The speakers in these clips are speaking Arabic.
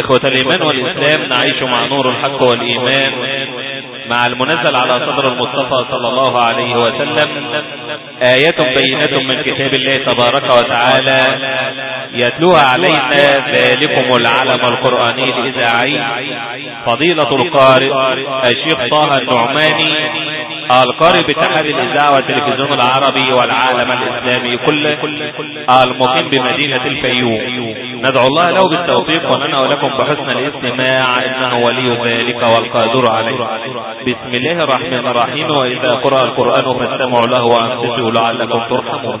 إخوة الإيمان والإسلام نعيش مع نور الحق والإيمان مع المنزل على صدر المصطفى صلى الله عليه وسلم. آيات بينة من كتاب الله تبارك وتعالى يتلوها علينا ذلكم العلم القرآني الإذاعي فضيلة القارئ الشيخ طه النعماني. القارئ باتحاد الإذاعة والتلفزيون العربي والعالم الإسلامي كله المقيم بمدينة الفيوم. ندعو الله له بالتوفيق وننا ولكم بحسن الاستماع. إنه ولي ذلك والقادر عليه. بسم الله الرحمن الرحيم. وإذا قرأ القرآن فاستمعوا له وأنصتوا لعلكم ترحمون.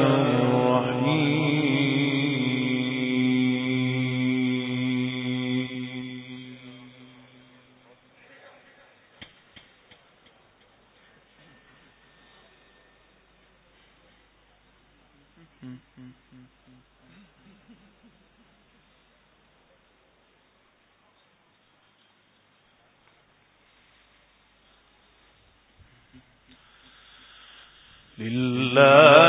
لله.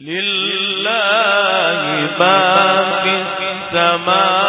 لله ما في السماوات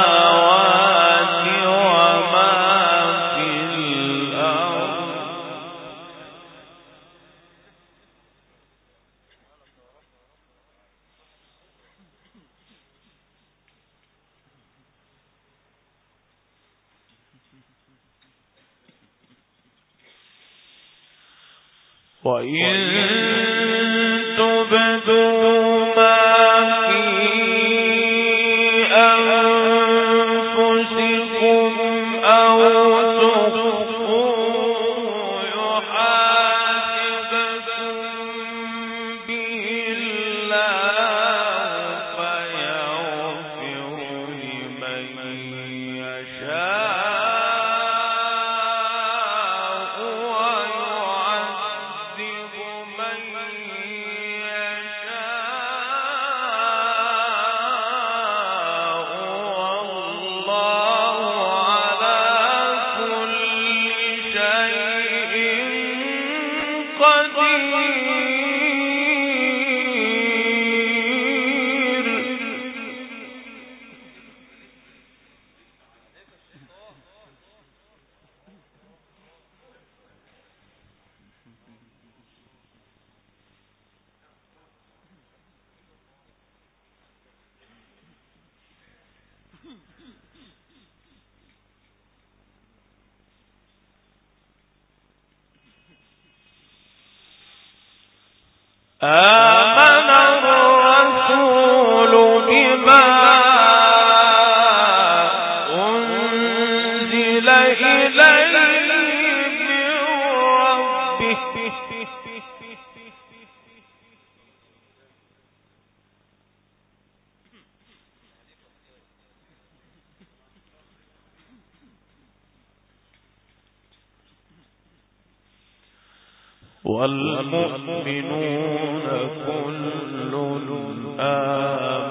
والمؤمنون كل آمن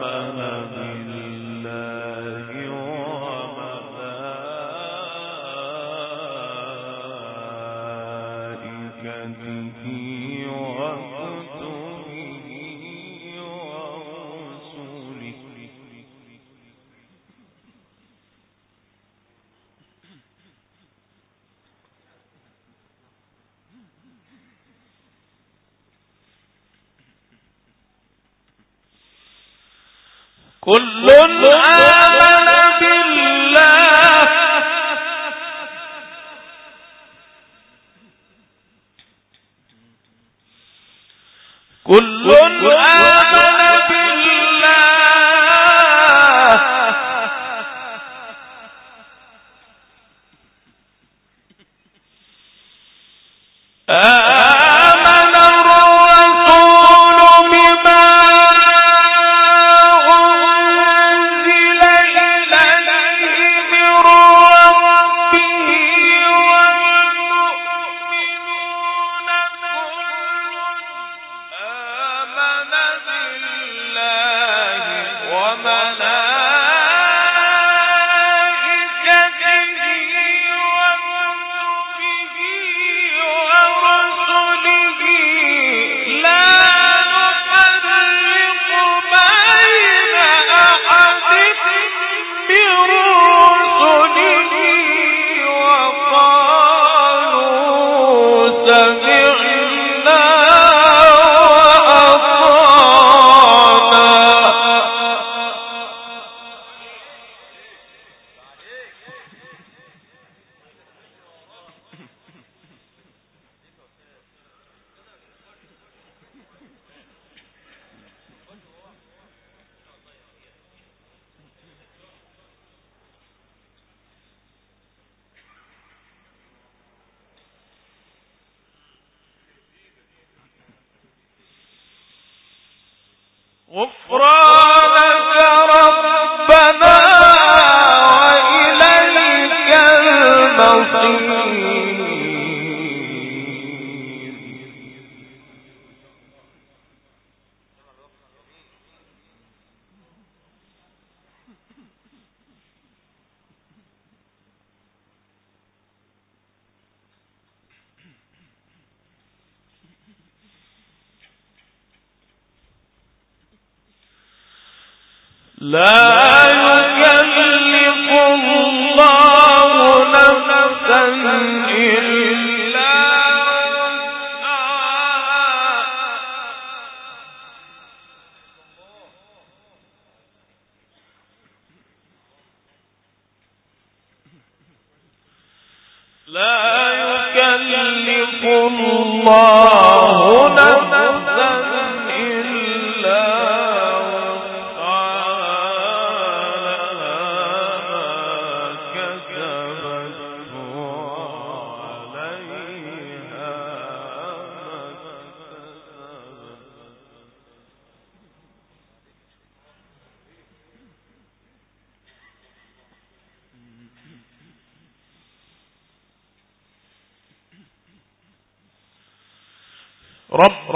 لا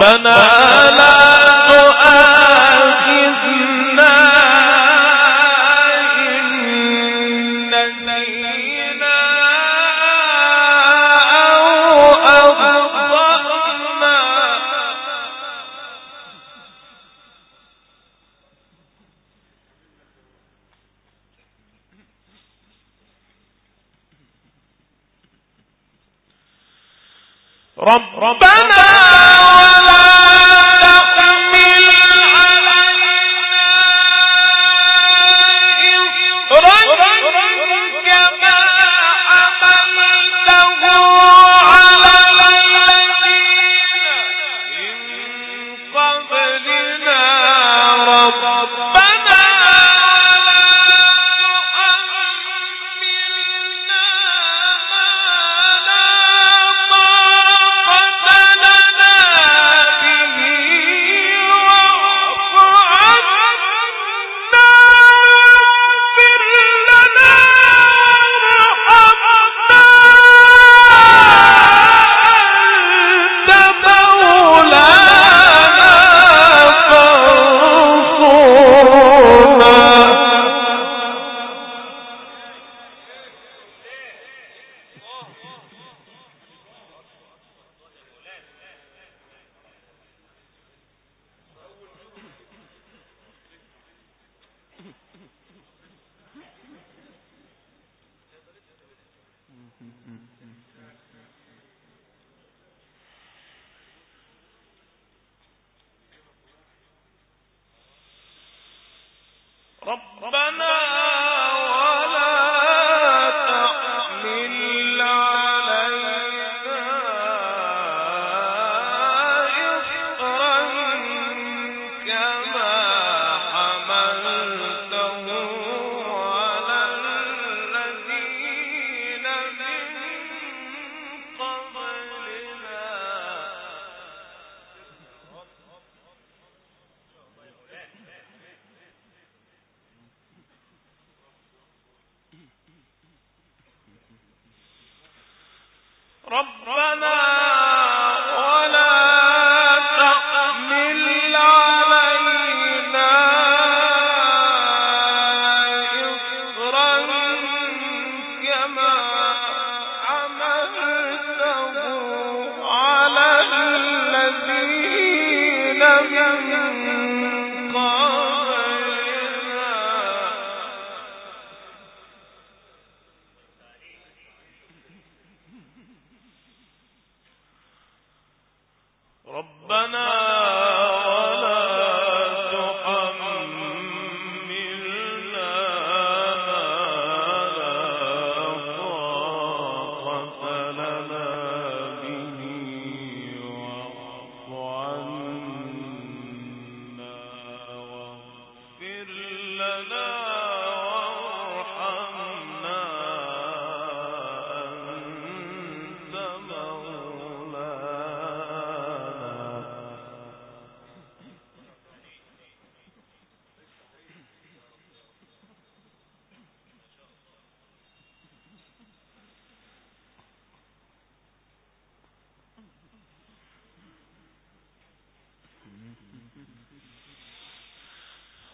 ربنا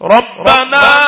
ربنا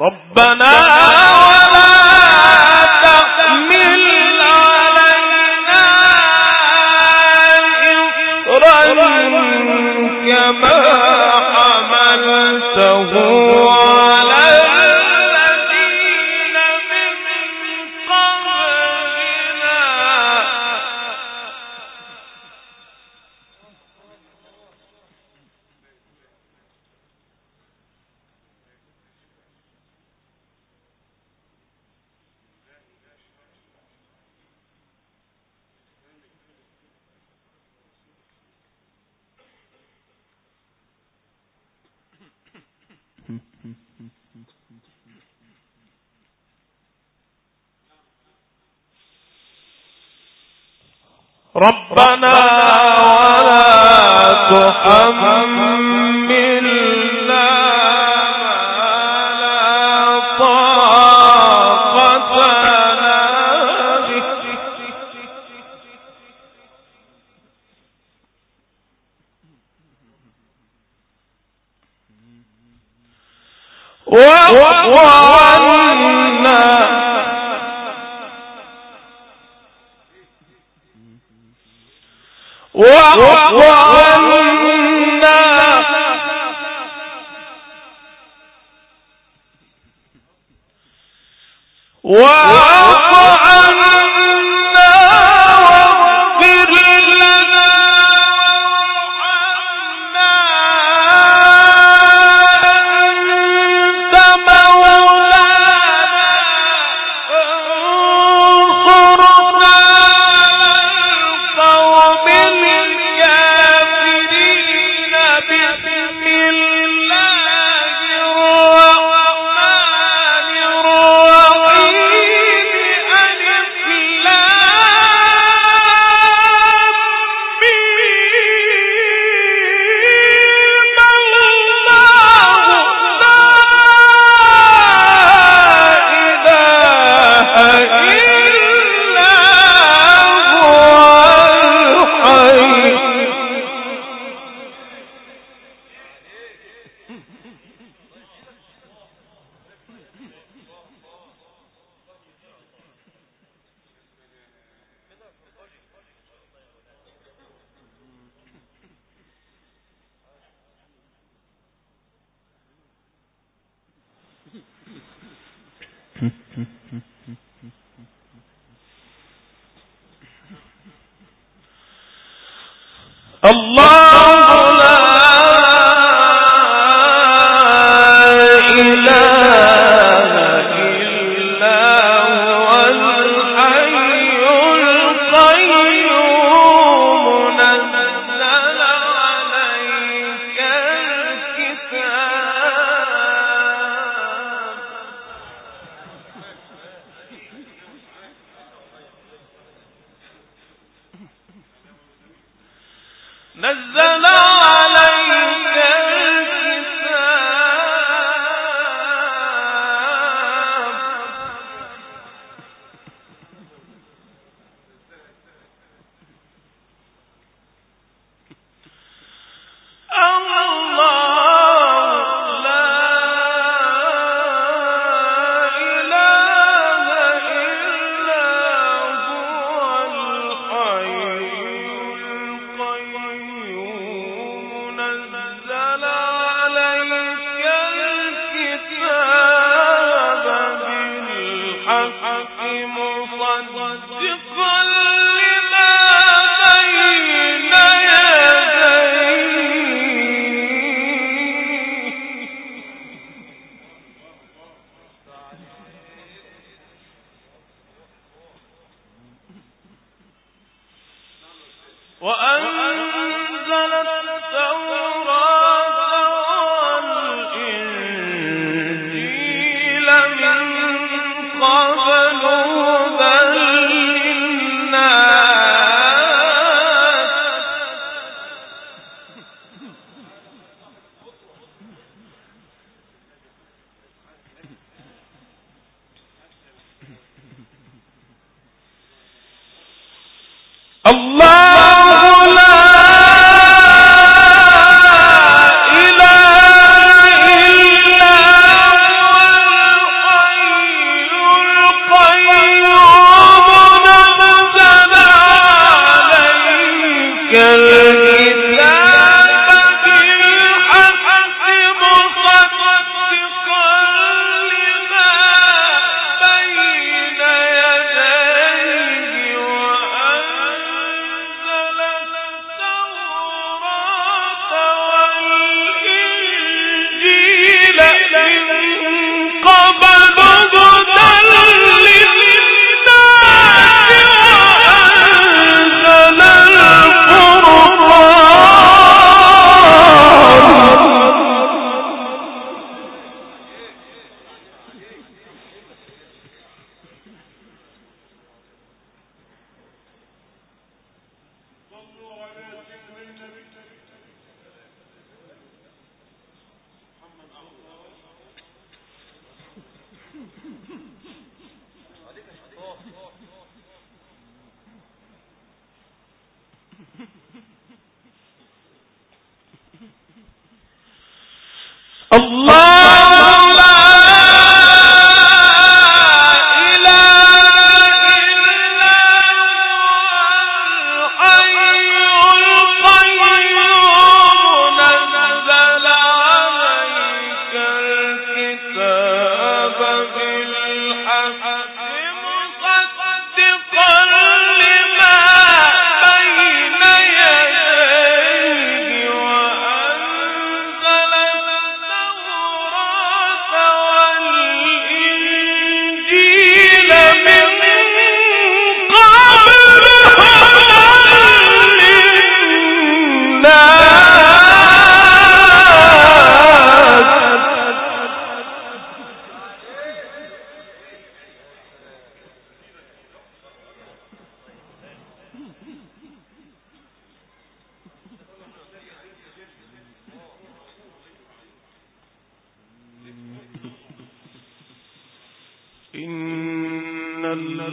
ربنا وقعنا وقعنا Allah!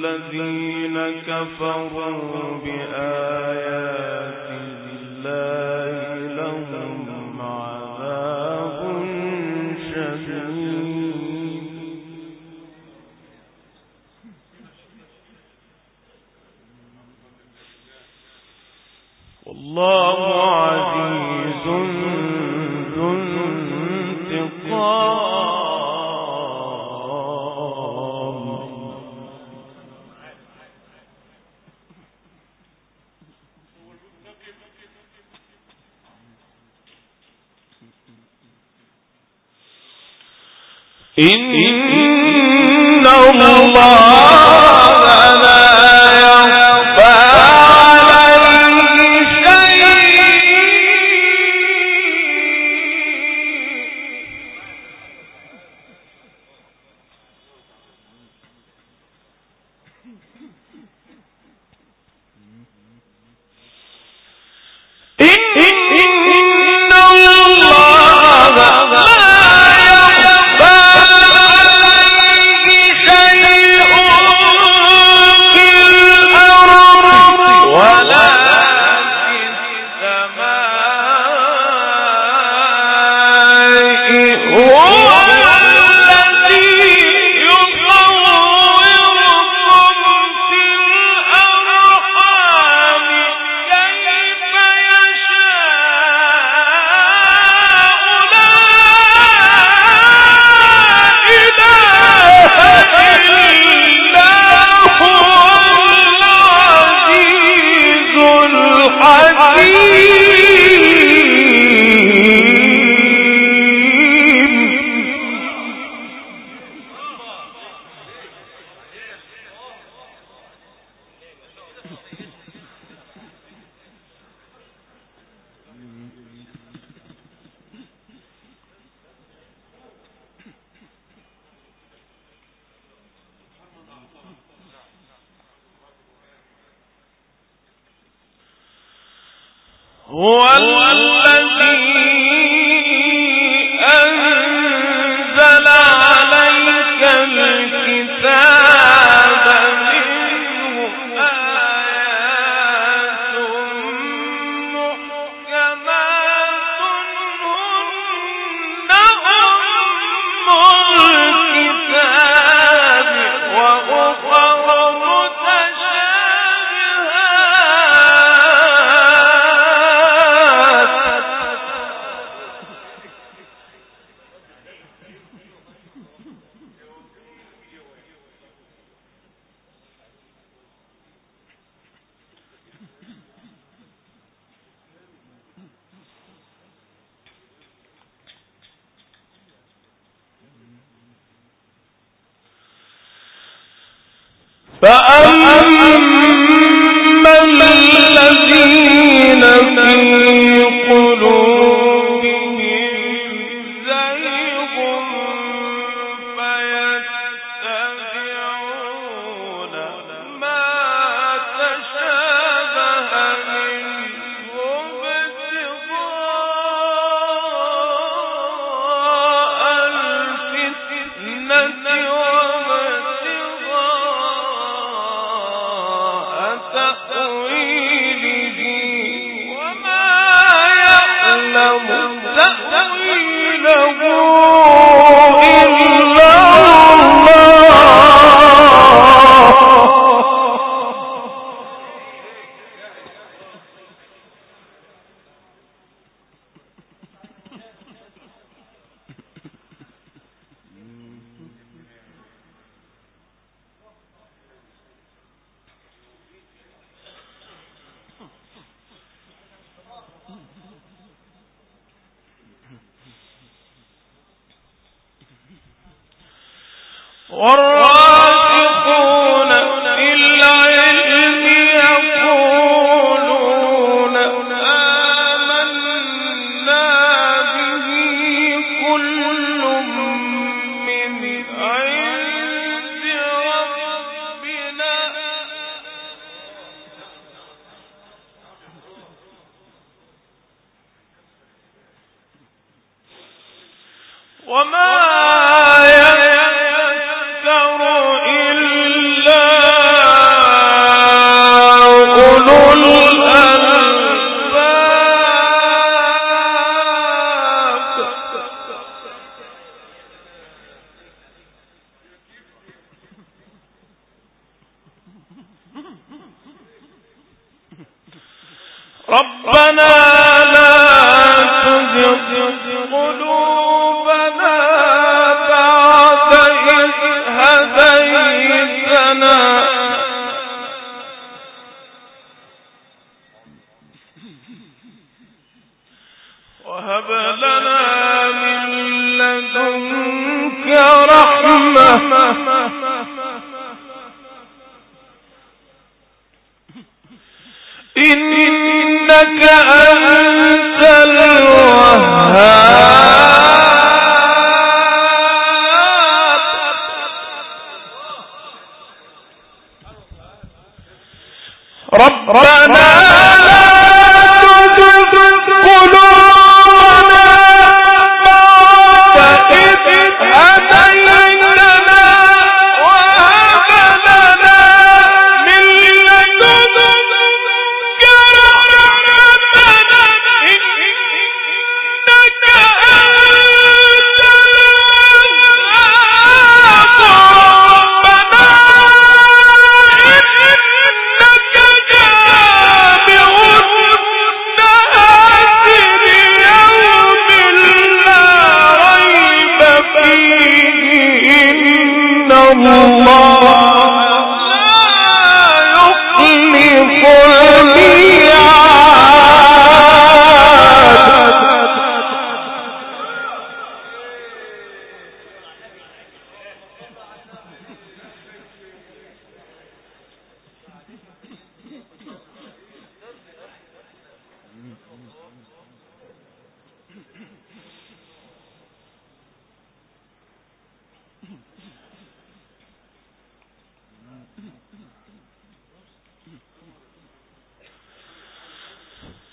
ذو انتقام إن وهب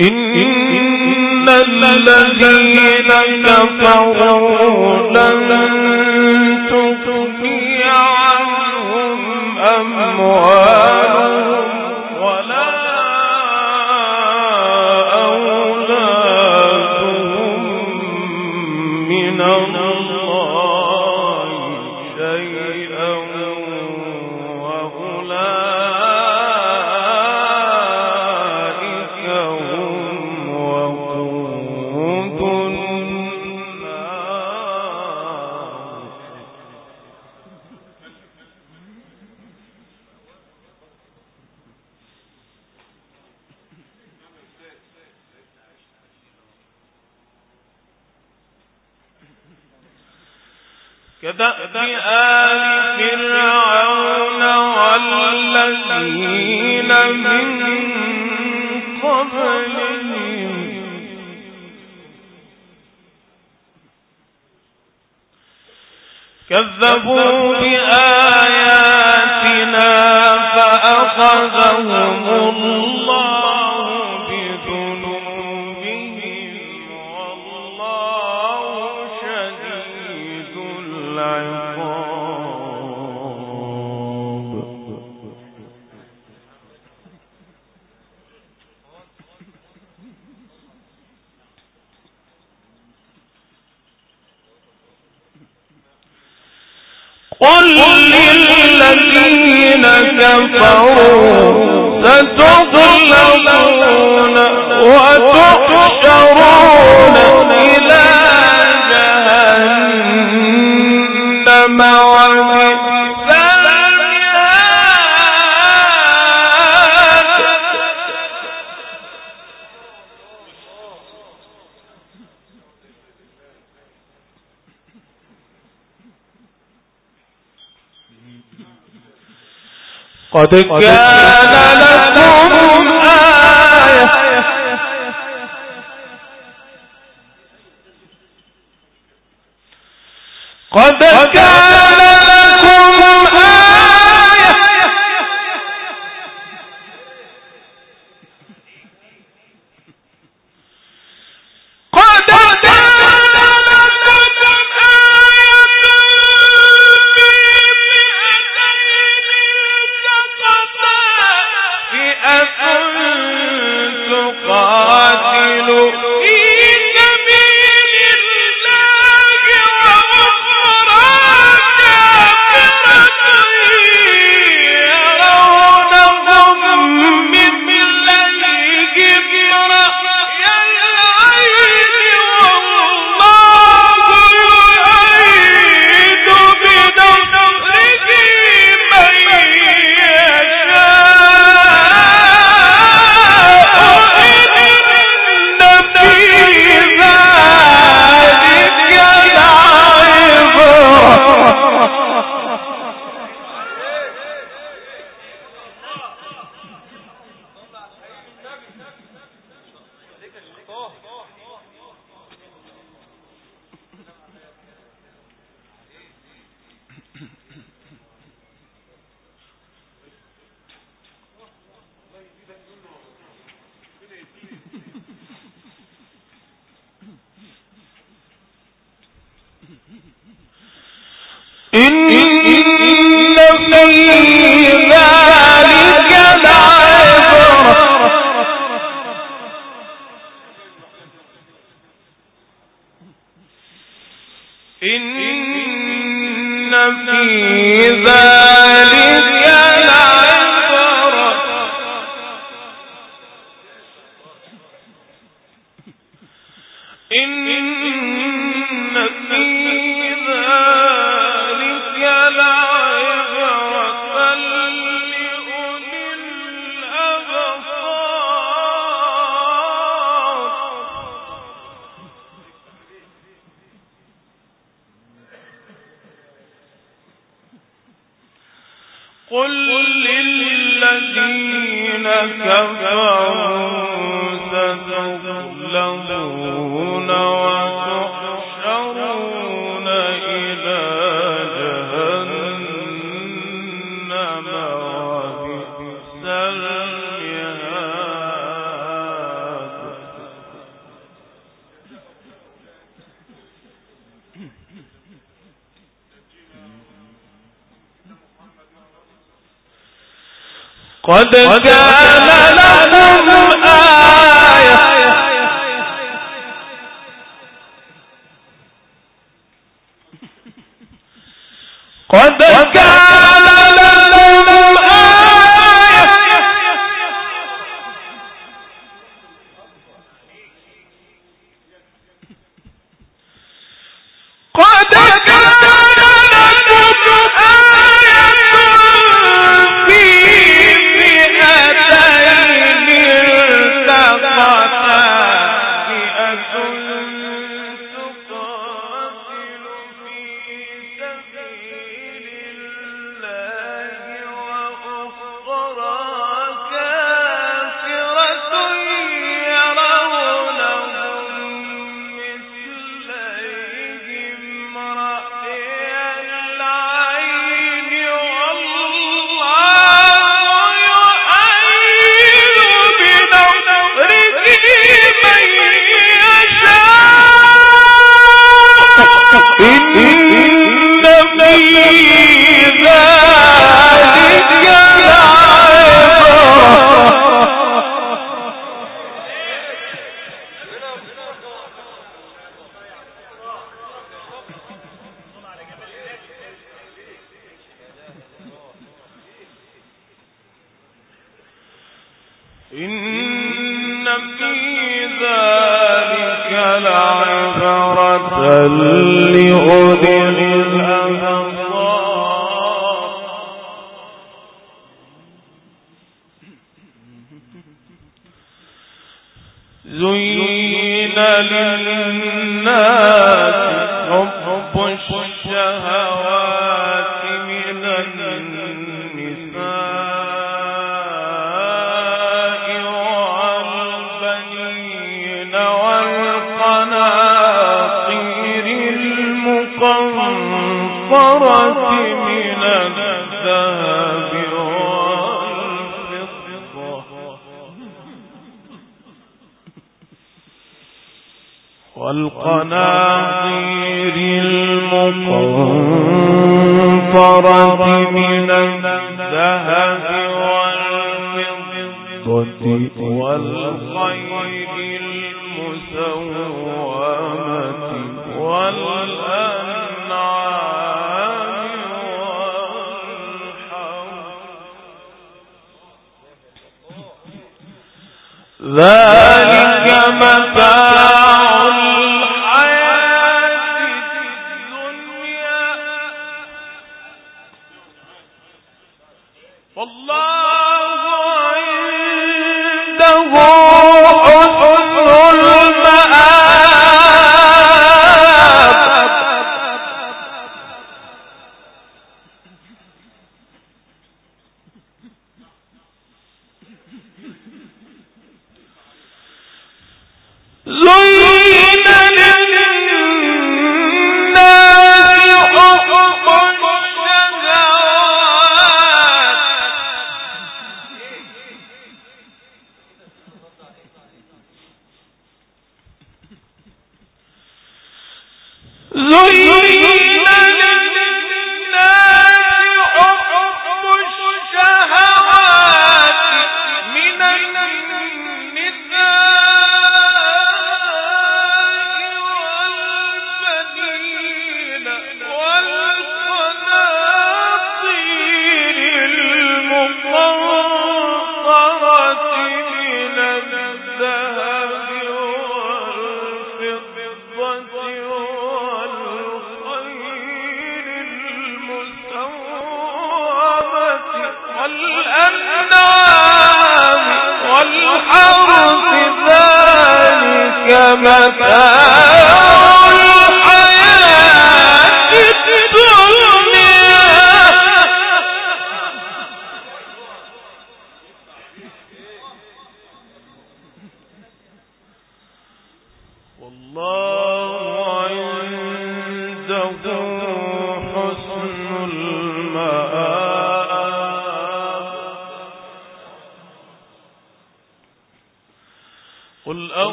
إن الذين كفروا لن تغني عنهم أموالهم كذبوا بآياتنا فأخذهم الله كفروا ستظلمون وتحشرون دیکھ وكان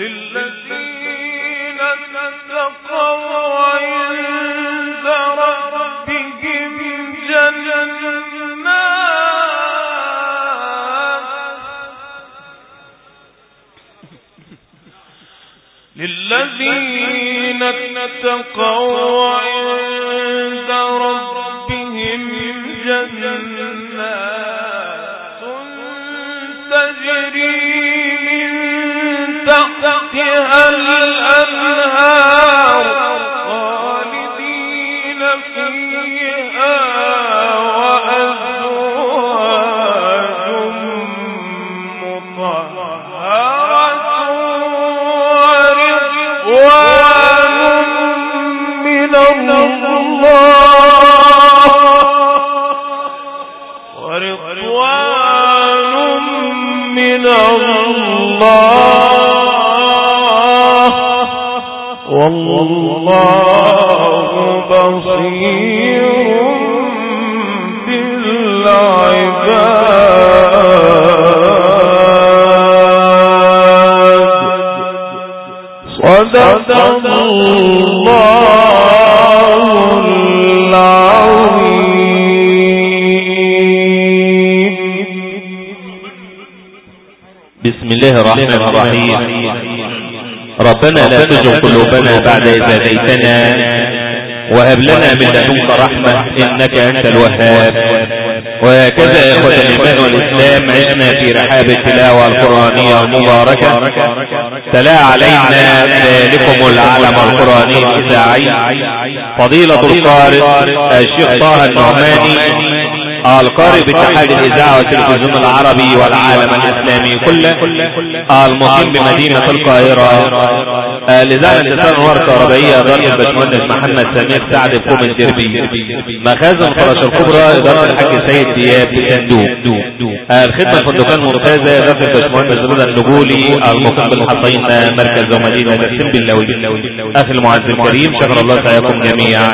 للذين اتقوا عند ربهم جنات للذين اتقوا عند ربهم جنات تجري من تحتها الأنهار الله والله بصير بالعباد. صدق الله. بسم الله الرحمن الرحيم. ربنا لا تزغ قلوبنا بعد إذ هديتنا. وهب لنا من لدنك رحمة إنك أنت الوهاب. وهكذا يا إخوة الإيمان والإسلام عشنا في رحاب التلاوة القرآنية المباركة. تلا علينا ذلكم العلم القرآني الإذاعي. فضيلة القارئ الشيخ طه النعماني. القارئ باتحاد الإذاعة والتلفزيون العربي والعالم الإسلامي كله. المقيم بمدينة القاهرة. الإذاعة الاتصال النور الكهربائية إدارة الباشمهندس محمد سمير سعد بكوم الدربي مخازن فرش الكبرى إدارة الحاج سيد دياب بصندوق الخدمة الفندقية الممتازة إدارة الباشمهندس رضا النجولي المقيم بالحصين مركز ومدينة السن باللوي أخي المعز الكريم شكر الله سعيكم جميعا.